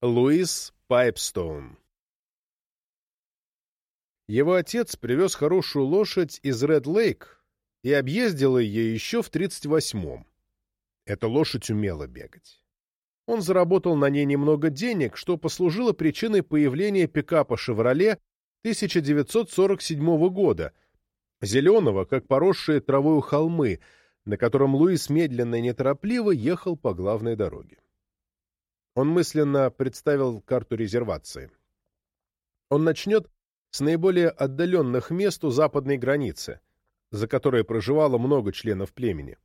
Луис Пайпстоун Его отец привез хорошую лошадь из Ред-Лейк и объездил ее еще в 38-м. Эта лошадь умела бегать. Он заработал на ней немного денег, что послужило причиной появления пикапа «Шевроле» 1947 года, зеленого, как поросшие травою холмы, на котором Луис медленно и неторопливо ехал по главной дороге. Он мысленно представил карту резервации. Он начнет с наиболее отдаленных мест у западной границы, за которой проживало много членов племени.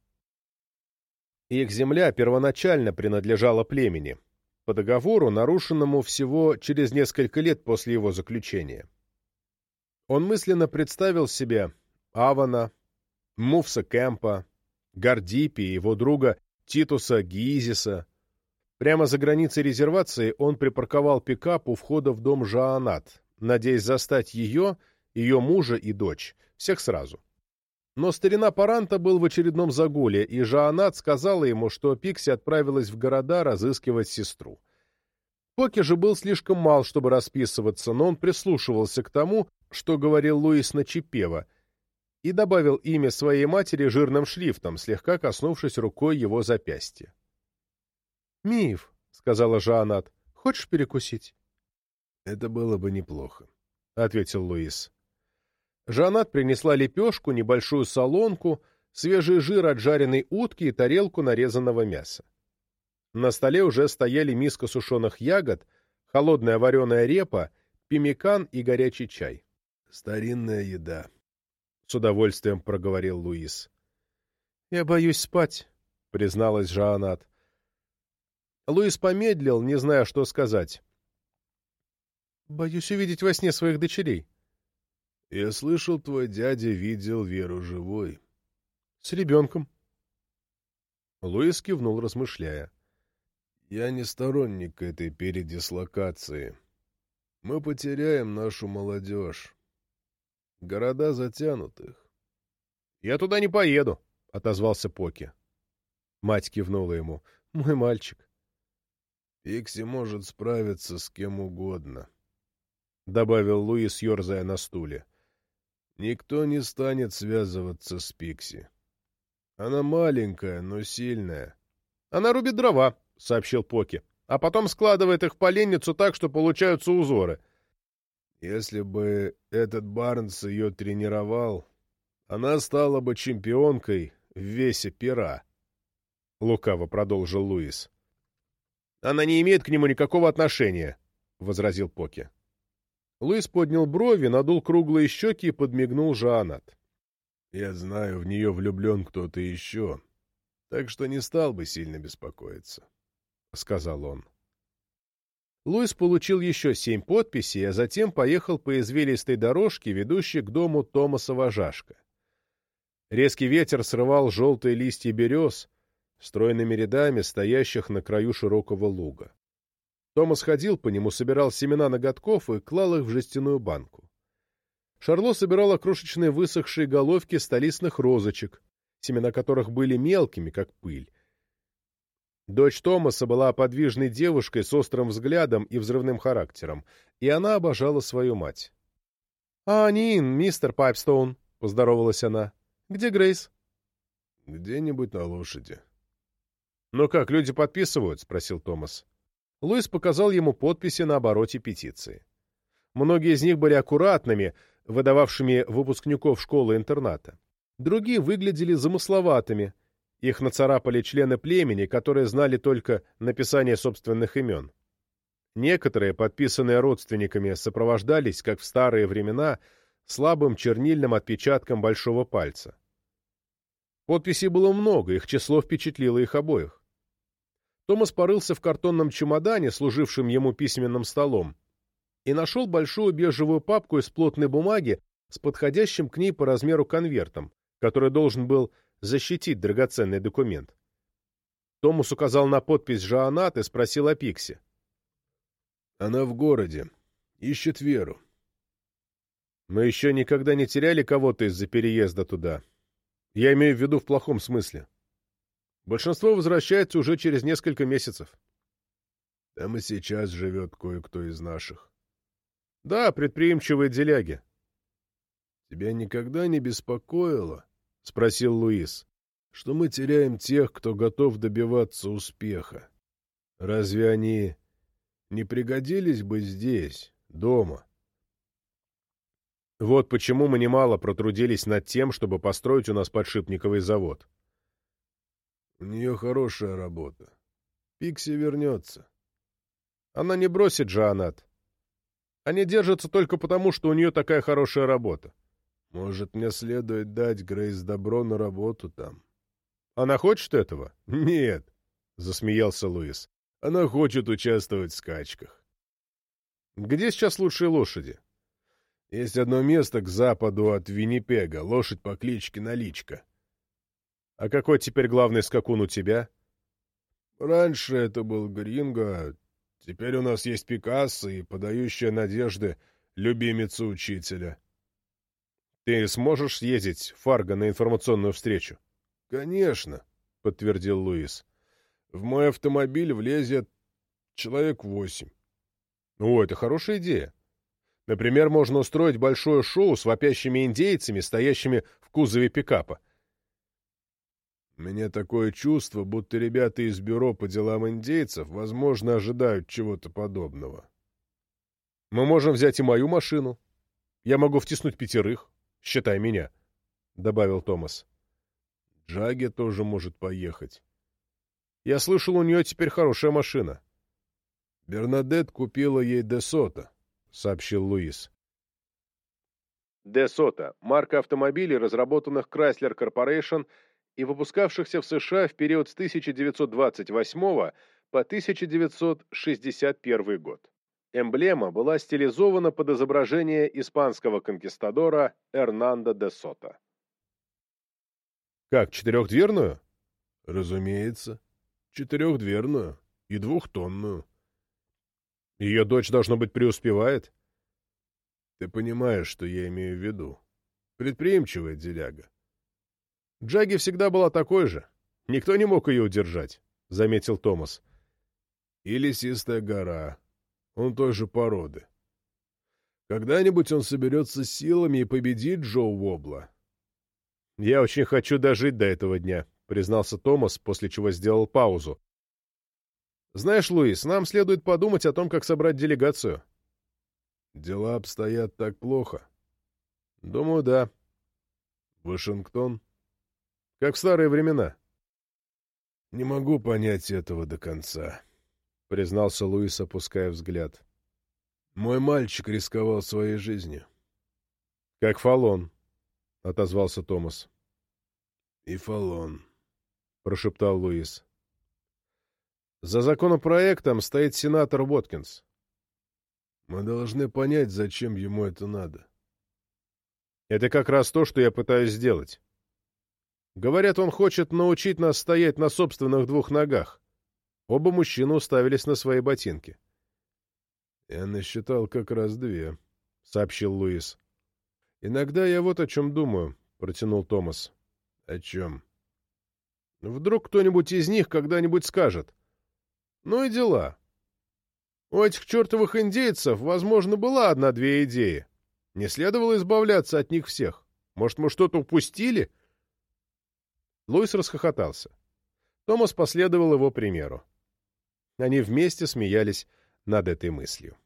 Их земля первоначально принадлежала племени, по договору, нарушенному всего через несколько лет после его заключения. Он мысленно представил себе Авана, Муфса Кэмпа, Гордипи и его друга Титуса Гизиса. Прямо за границей резервации он припарковал пикап у входа в дом Жаанат, надеясь застать ее, ее мужа и дочь, всех сразу. Но старина Паранта был в очередном загуле, и Жаанат сказала ему, что Пикси отправилась в города разыскивать сестру. Поки же был слишком мал, чтобы расписываться, но он прислушивался к тому, что говорил Луис Начипева, и добавил имя своей матери жирным шрифтом, слегка коснувшись рукой его запястья. «Миф», — сказала Жаанат, — «хочешь перекусить?» «Это было бы неплохо», — ответил Луис. Жанат принесла лепешку, небольшую солонку, свежий жир от жареной утки и тарелку нарезанного мяса. На столе уже стояли миска сушеных ягод, холодная вареная репа, пимикан и горячий чай. «Старинная еда», — с удовольствием проговорил Луис. «Я боюсь спать», — призналась Жанат. Луис помедлил, не зная, что сказать. «Боюсь увидеть во сне своих дочерей». Я слышал, твой дядя видел Веру живой. — С ребенком. Луис кивнул, размышляя. — Я не сторонник этой передислокации. Мы потеряем нашу молодежь. Города затянут их. — Я туда не поеду, — отозвался Поки. Мать кивнула ему. — Мой мальчик. — Пикси может справиться с кем угодно, — добавил Луис, ерзая на стуле. — Никто не станет связываться с Пикси. Она маленькая, но сильная. Она рубит дрова, — сообщил Поки, — а потом складывает их в поленницу так, что получаются узоры. Если бы этот Барнс ее тренировал, она стала бы чемпионкой в весе пера. Лукаво продолжил Луис. Она не имеет к нему никакого отношения, — возразил Поки. Луис поднял брови, надул круглые щеки и подмигнул Жанат. «Я знаю, в нее влюблен кто-то еще, так что не стал бы сильно беспокоиться», — сказал он. Луис получил еще семь подписей, а затем поехал по извилистой дорожке, ведущей к дому Томаса Важашка. Резкий ветер срывал желтые листья берез, стройными рядами стоящих на краю широкого луга. Томас ходил по нему, собирал семена ноготков и клал их в жестяную банку. Шарло собирала крошечные высохшие головки столистных розочек, семена которых были мелкими, как пыль. Дочь Томаса была подвижной девушкой с острым взглядом и взрывным характером, и она обожала свою мать. — А, мистер Пайпстоун, — поздоровалась она. — Где Грейс? — Где-нибудь на лошади. — Ну как, люди подписывают? — спросил Томас. Луис показал ему подписи на обороте петиции. Многие из них были аккуратными, выдававшими выпускников школы-интерната. Другие выглядели замысловатыми. Их нацарапали члены племени, которые знали только написание собственных имен. Некоторые, подписанные родственниками, сопровождались, как в старые времена, слабым чернильным отпечатком большого пальца. Подписей было много, их число впечатлило их обоих. Томас порылся в картонном чемодане, служившем ему письменным столом, и нашел большую бежевую папку из плотной бумаги с подходящим к ней по размеру конвертом, который должен был защитить драгоценный документ. Томас указал на подпись Жаанат и спросил о Пиксе. «Она в городе. Ищет Веру». «Мы еще никогда не теряли кого-то из-за переезда туда. Я имею в виду в плохом смысле. Большинство возвращается уже через несколько месяцев. Там и сейчас живет кое-кто из наших. — Да, предприимчивые деляги. — Тебя никогда не беспокоило, — спросил Луис, — что мы теряем тех, кто готов добиваться успеха? Разве они не пригодились бы здесь, дома? Вот почему мы немало протрудились над тем, чтобы построить у нас подшипниковый завод. У нее хорошая работа. Пикси вернется. Она не бросит Джоанат. Они держатся только потому, что у нее такая хорошая работа. Может, мне следует дать Грейс добро на работу там? Она хочет этого? Нет, — засмеялся Луис. Она хочет участвовать в скачках. Где сейчас лучшие лошади? Есть одно место к западу от Виннипега, лошадь по кличке Наличка. А какой теперь главный скакун у тебя? Раньше это был Гринго, теперь у нас есть Пикассо и подающая надежды любимица учителя. Ты сможешь съездить Фарго на информационную встречу? Конечно, подтвердил Луис. В мой автомобиль влезет человек восемь. О, это хорошая идея. Например, можно устроить большое шоу с вопящими индейцами, стоящими в кузове пикапа. Мне такое чувство, будто ребята из бюро по делам индейцев, возможно, ожидают чего-то подобного. Мы можем взять и мою машину. Я могу втиснуть пятерых. Считай меня, — добавил Томас. Джаги тоже может поехать. Я слышал, у нее теперь хорошая машина. Бернадет купила ей Десота, — сообщил Луис. Десота — марка автомобилей, разработанных Chrysler Corporation — и выпускавшихся в США в период с 1928 по 1961 год. Эмблема была стилизована под изображение испанского конкистадора Эрнандо де Сота. «Как, четырехдверную?» «Разумеется. Четырехдверную и двухтонную». «Ее дочь, должно быть, преуспевает?» «Ты понимаешь, что я имею в виду. Предприимчивая деляга. Джаги всегда была такой же. Никто не мог ее удержать, — заметил Томас. И лесистая гора. Он той же породы. Когда-нибудь он соберется силами и победит Джоу Вобла. — Я очень хочу дожить до этого дня, — признался Томас, после чего сделал паузу. — Знаешь, Луис, нам следует подумать о том, как собрать делегацию. — Дела обстоят так плохо. — Думаю, да. — Вашингтон? — как в старые времена. — Не могу понять этого до конца, — признался Луис, опуская взгляд. — Мой мальчик рисковал своей жизнью. — Как Фалон, — отозвался Томас. — И Фалон, — прошептал Луис. — За законопроектом стоит сенатор Уоткинс. Мы должны понять, зачем ему это надо. — Это как раз то, что я пытаюсь сделать. Говорят, он хочет научить нас стоять на собственных двух ногах. Оба мужчины уставились на свои ботинки. «Я насчитал как раз две», — сообщил Луис. «Иногда я вот о чем думаю», — протянул Томас. «О чем?» «Вдруг кто-нибудь из них когда-нибудь скажет. Ну и дела. У этих чертовых индейцев, возможно, была одна-две идеи. Не следовало избавляться от них всех. Может, мы что-то упустили?» Луис расхохотался. Томас последовал его примеру. Они вместе смеялись над этой мыслью.